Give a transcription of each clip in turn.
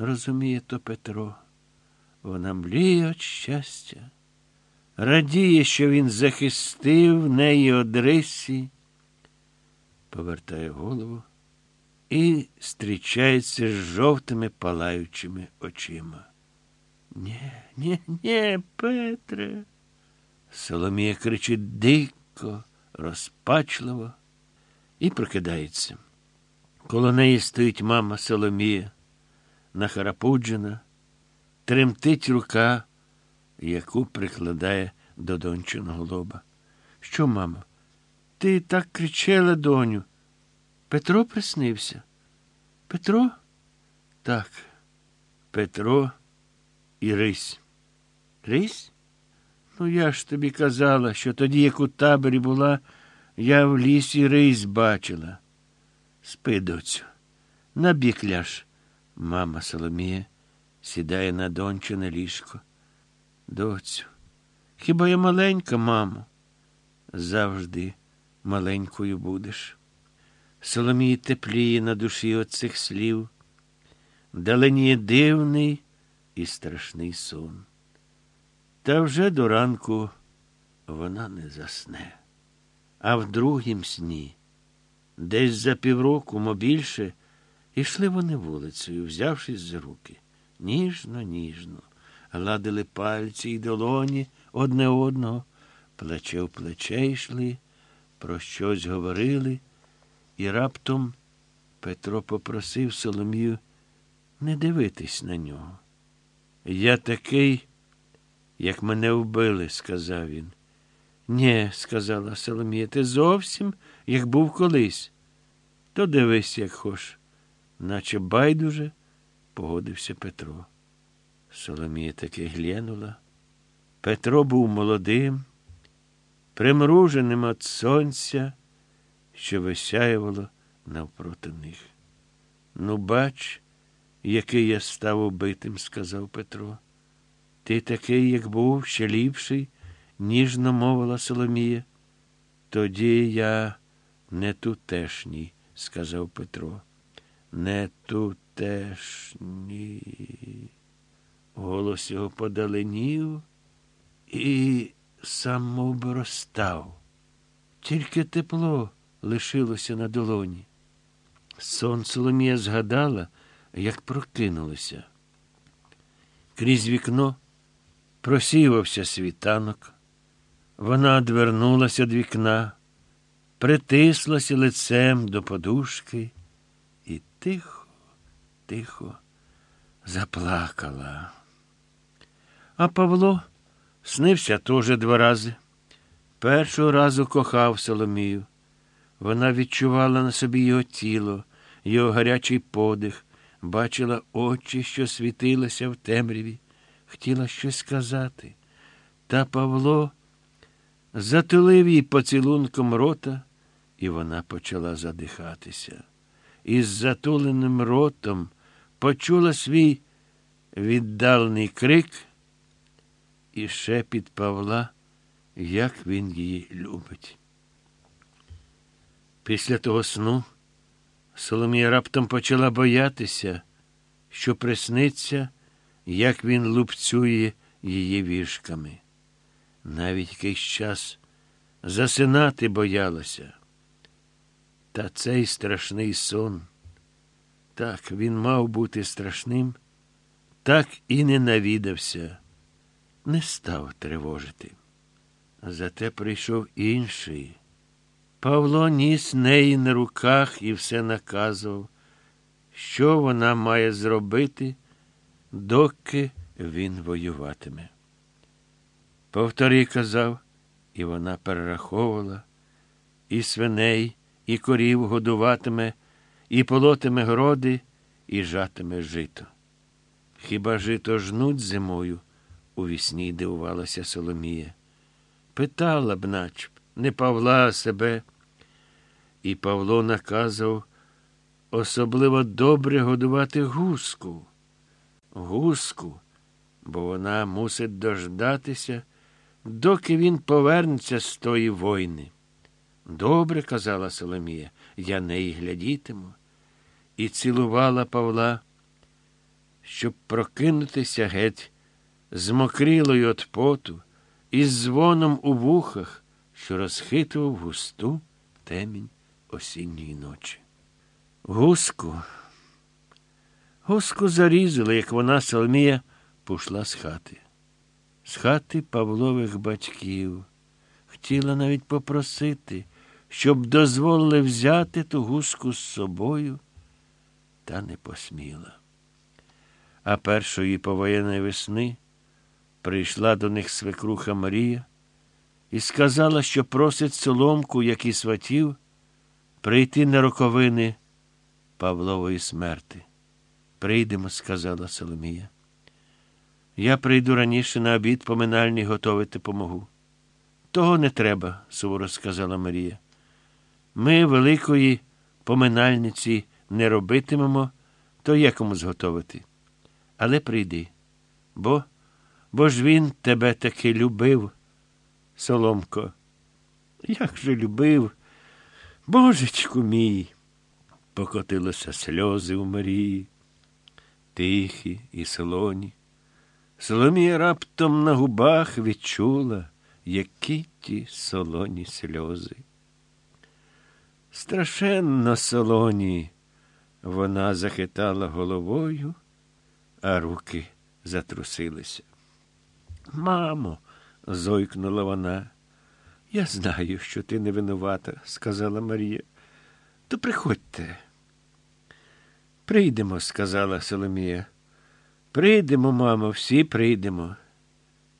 розуміє то Петро. Вона мліє від щастя, радіє, що він захистив неї Одрисі, повертає голову і зустрічається з жовтими палаючими очима. Нє, нє, нє, Петре. Соломія кричить дико, розпачливо і прокидається. Коло неї стоїть мама Соломія, нахарапуджена, тремтить рука, яку прикладає до дончиного лоба. Що, мамо? Ти так кричала, доню. Петро приснився. Петро? Так, Петро і Рись. Рись? Ну, я ж тобі казала, що тоді, як у таборі була, я в лісі рись бачила. Спи, доцю, набік ляж. Мама Соломія сідає на дончине ліжко. Доцю, хіба я маленька, мамо? Завжди маленькою будеш. Соломії тепліє на душі от цих слів. Даленіє дивний і страшний сон. Та вже до ранку вона не засне. А в другім сні, десь за півроку, мо більше, ішли вони вулицею, взявшись за руки. Ніжно, ніжно, гладили пальці й долоні одне одного, плече в плече йшли, про щось говорили, і раптом Петро попросив Соломію не дивитись на нього. Я такий, як мене вбили, сказав він. Нє, сказала Соломія, ти зовсім як був колись. То дивись, як хош, наче байдуже, погодився Петро. Соломія таки глянула. Петро був молодим, примруженим від сонця, що висяювало навпроти них. Ну, бач, який я став убитим, сказав Петро. Ти такий, як був, ще ліпший, ніжно мовила Соломія. Тоді я не тутешній, сказав Петро. Не тутешній. Голос його подаленів і сам мов розстав. Тільки тепло лишилося на долоні. Сон Соломія згадала, як прокинулася. Крізь вікно просівався світанок. Вона одвернулася від вікна, притислася лицем до подушки і тихо, тихо заплакала. А Павло снився теж два рази. Першого разу кохав Соломію. Вона відчувала на собі його тіло, його гарячий подих, бачила очі, що світилися в темряві, хотіла щось сказати. Та Павло затулив їй поцілунком рота, і вона почала задихатися. Із затуленим ротом почула свій віддалений крик і шепіт Павла, як він її любить. Після того сну Соломія раптом почала боятися, що присниться, як він лупцює її вішками. Навіть якийсь час засинати боялася. Та цей страшний сон, так він мав бути страшним, так і не навідався, не став тривожити. Зате прийшов інший. Павло ніс неї на руках і все наказував, що вона має зробити, доки він воюватиме. Повтори казав, і вона перераховувала, і свиней, і корів годуватиме, і полотиме городи, і жатиме жито. Хіба жито жнуть зимою? у вісні дивувалася Соломія. Питала б, начеб, не Павла, а себе. І Павло наказав особливо добре годувати гуску. Гуску, бо вона мусить дождатися, доки він повернеться з тої войни. Добре, казала Соломія, я неї глядітиму. І цілувала Павла, щоб прокинутися геть, змокрілою от поту, із дзвоном у вухах, що розхитував густу темінь осінньої ночі. Гуску. Гуску зарізали, як вона Соломія пішла з хати. З хати Павлових батьків. Хотіла навіть попросити, щоб дозволили взяти ту гуску з собою, та не посміла. А першої повоєнної весни прийшла до них свекруха Марія і сказала, що просить соломку, як і сватів, прийти на роковини Павлової смерти. Прийдемо, сказала Соломія. Я прийду раніше на обід поминальний готовити помогу. Того не треба, суворо сказала Марія. Ми великої поминальниці не робитимемо, то є кому зготовити. Але прийди, бо бо ж він тебе таки любив, Соломко. Як же любив, божечку мій, покотилося сльози у Марії, тихі і солоні. Соломія раптом на губах відчула, які ті солоні сльози. Страшенно солоні. Вона захитала головою, а руки затрусилися. Мамо, зойкнула вона. Я знаю, що ти не винувата, сказала Марія. То приходьте. Прийдемо, сказала Соломія. Прийдемо, мамо, всі прийдемо.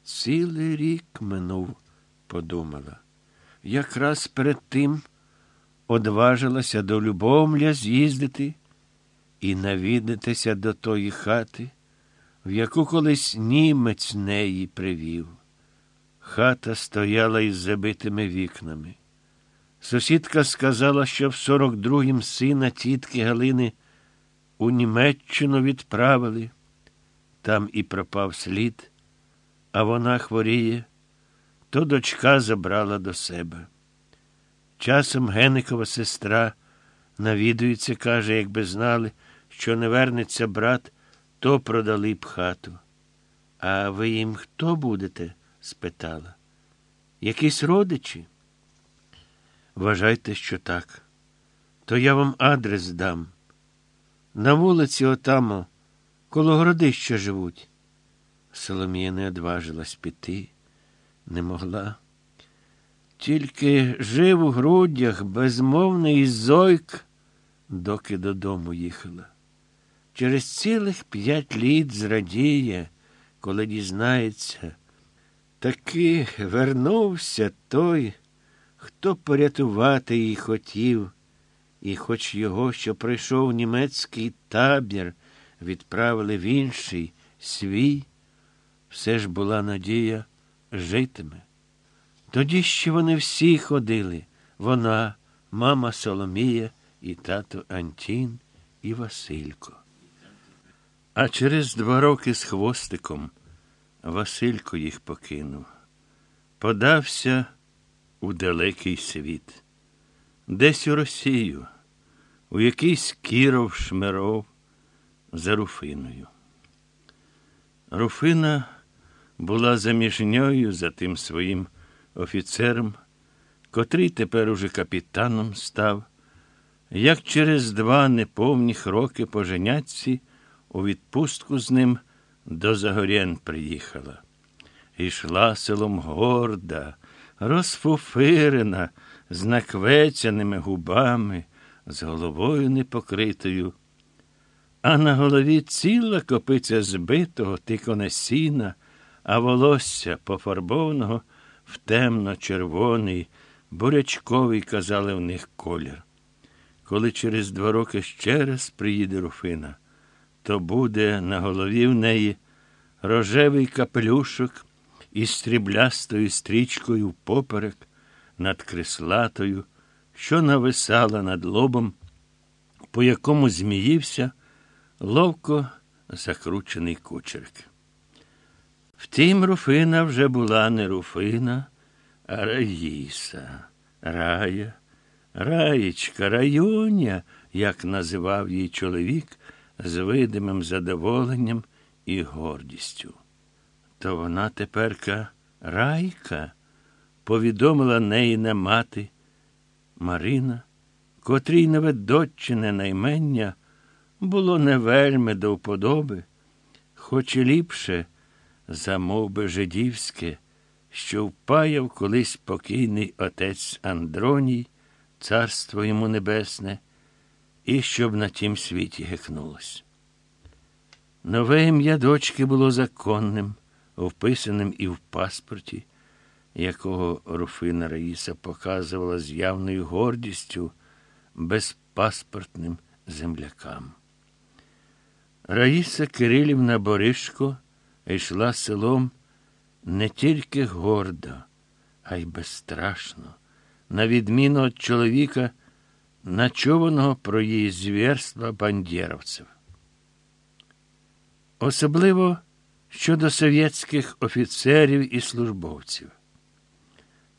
Цілий рік минув, подумала. Якраз перед тим одважилася до Любомля з'їздити і навідатися до тої хати, в яку колись німець неї привів. Хата стояла із забитими вікнами. Сусідка сказала, що в 42-м сина тітки Галини у Німеччину відправили. Там і пропав слід, а вона хворіє, то дочка забрала до себе. Часом Геникова сестра навідується, каже, якби знали, що не вернеться брат, то продали б хату. А ви їм хто будете? спитала. Якісь родичі? Вважайте, що так. То я вам адрес дам. На вулиці отамо, коло городища живуть. Соломія не одважилась піти, не могла. Тільки жив у грудях безмовний зойк, доки додому їхала. Через цілих п'ять літ зрадіє, коли дізнається, таки вернувся той, хто порятувати її хотів, і хоч його, що прийшов німецький табір, відправили в інший свій, все ж була надія житиме. Тоді ще вони всі ходили вона, мама Соломія і тато Антін і Василько. А через два роки з хвостиком Василько їх покинув, подався у далекий світ, десь у Росію, у якийсь Кіров шмиров за Руфиною. Руфина була заміжньою за тим своїм офіцером, котрий тепер уже капітаном став, як через два неповних роки по женятці у відпустку з ним до Загорєн приїхала. Ішла селом горда, розфуфирена, з наквецяними губами, з головою непокритою. А на голові ціла копиця збитого тиконе сіна, а волосся пофарбованого в темно-червоний, бурячковий, казали в них колір. Коли через два роки ще раз приїде Руфина, то буде на голові в неї рожевий капелюшок із стріблястою стрічкою впоперек над крислатою, що нависала над лобом, по якому зміївся ловко закручений кучерк. Втім, Руфина вже була не Руфина, а Раїса, Рая, Раєчка, Раюня, як називав її чоловік, з видимим задоволенням і гордістю. То вона теперка райка, повідомила неїна мати Марина, котрій неведоччине наймення було не вельми до вподоби, хоч і ліпше, за мовби жидівське, що впаяв колись покійний отець Андроній, царство йому небесне, і щоб на тім світі гекнулось. Нове ім'я дочки було законним, вписаним і в паспорті, якого Руфина Раїса показувала з явною гордістю безпаспортним землякам. Раїса Кирилівна Боришко йшла селом не тільки гордо, а й безстрашно, на відміну від чоловіка, начованого про її звірства бандєровців. Особливо щодо совєтських офіцерів і службовців.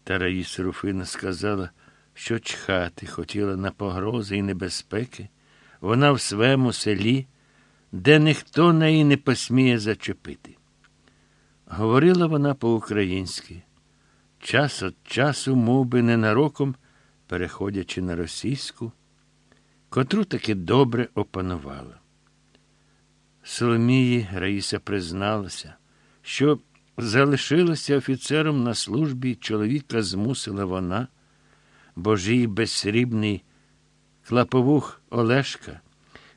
Та Раїса Руфина сказала, що чхати хотіла на погрози і небезпеки, вона в своєму селі, де ніхто неї не посміє зачепити. Говорила вона по-українськи, час від часу, мов би, ненароком, переходячи на російську, котру таки добре опанувала. Соломії Раїса призналася, що залишилася офіцером на службі, чоловіка змусила вона, бо ж її безсрібний клаповух Олешка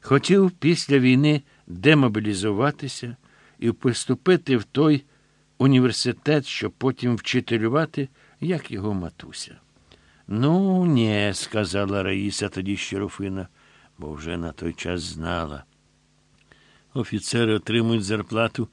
хотів після війни демобілізуватися і поступити в той університет, щоб потім вчителювати, як його матуся. Ну, ні, сказала Раїса тоді Щерофина, бо вже на той час знала. Офіцери отримують зарплату